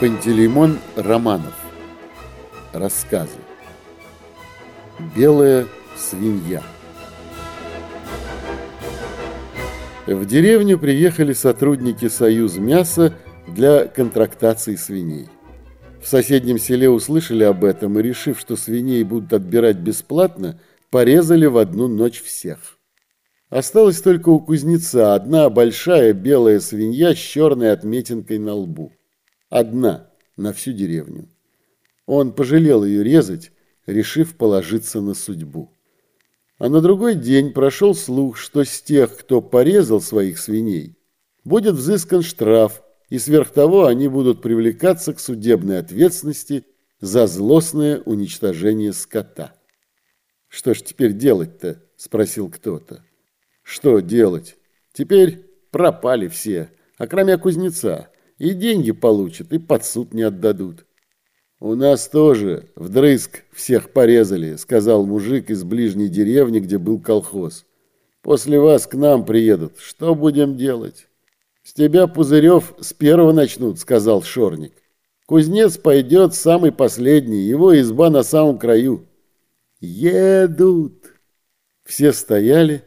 Пантелеймон Романов. Рассказы. Белая свинья. В деревню приехали сотрудники Союз мяса для контрактации свиней. В соседнем селе услышали об этом и, решив, что свиней будут отбирать бесплатно, порезали в одну ночь всех. Осталась только у кузнеца одна большая белая свинья с черной отметинкой на лбу. Одна на всю деревню. Он пожалел ее резать, решив положиться на судьбу. А на другой день прошел слух, что с тех, кто порезал своих свиней, будет взыскан штраф, и сверх того они будут привлекаться к судебной ответственности за злостное уничтожение скота. «Что ж теперь делать-то?» – спросил кто-то. «Что делать? Теперь пропали все, а кроме кузнеца. И деньги получат, и под суд не отдадут. «У нас тоже вдрызг всех порезали», — сказал мужик из ближней деревни, где был колхоз. «После вас к нам приедут. Что будем делать?» «С тебя, Пузырев, с первого начнут», — сказал Шорник. «Кузнец пойдет самый последний, его изба на самом краю». «Едут!» Все стояли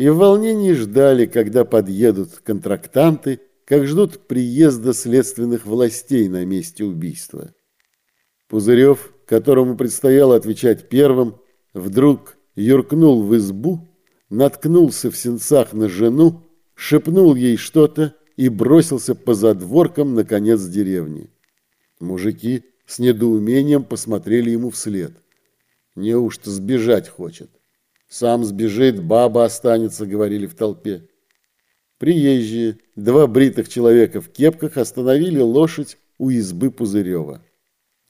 и в волнении ждали, когда подъедут контрактанты, как ждут приезда следственных властей на месте убийства. Пузырев, которому предстояло отвечать первым, вдруг юркнул в избу, наткнулся в сенцах на жену, шепнул ей что-то и бросился по задворкам на конец деревни. Мужики с недоумением посмотрели ему вслед. Неужто сбежать хочет? Сам сбежит, баба останется, говорили в толпе. Приезжие, два бритых человека в кепках остановили лошадь у избы Пузырева.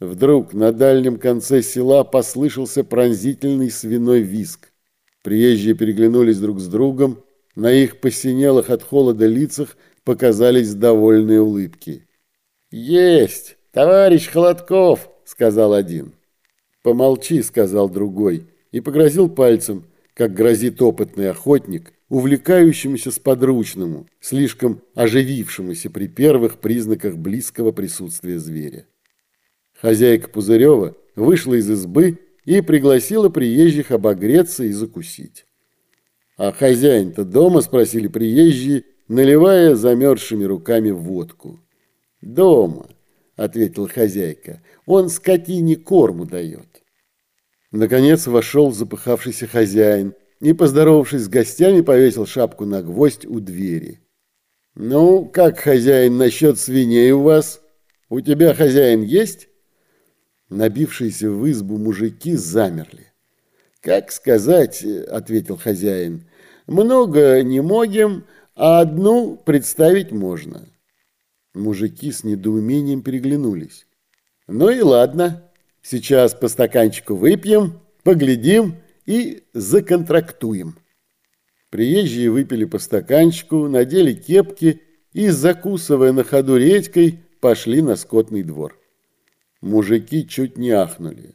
Вдруг на дальнем конце села послышался пронзительный свиной виск. Приезжие переглянулись друг с другом, на их посинелых от холода лицах показались довольные улыбки. «Есть, товарищ Холодков!» — сказал один. «Помолчи», — сказал другой, и погрозил пальцем, как грозит опытный охотник, увлекающемуся сподручному, слишком оживившемуся при первых признаках близкого присутствия зверя. Хозяйка Пузырева вышла из избы и пригласила приезжих обогреться и закусить. «А хозяин-то дома?» – спросили приезжие, наливая замерзшими руками водку. «Дома», – ответила хозяйка, – «он скотине корму дает». Наконец вошел запыхавшийся хозяин, и, поздоровавшись с гостями, повесил шапку на гвоздь у двери. «Ну, как, хозяин, насчет свиней у вас? У тебя хозяин есть?» Набившиеся в избу мужики замерли. «Как сказать?» — ответил хозяин. «Много не могем, а одну представить можно». Мужики с недоумением переглянулись. «Ну и ладно, сейчас по стаканчику выпьем, поглядим» и законтрактуем. Приезжие выпили по стаканчику, надели кепки и, закусывая на ходу редькой, пошли на скотный двор. Мужики чуть не ахнули.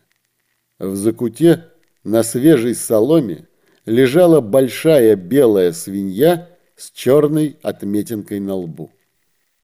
В закуте на свежей соломе лежала большая белая свинья с черной отметинкой на лбу.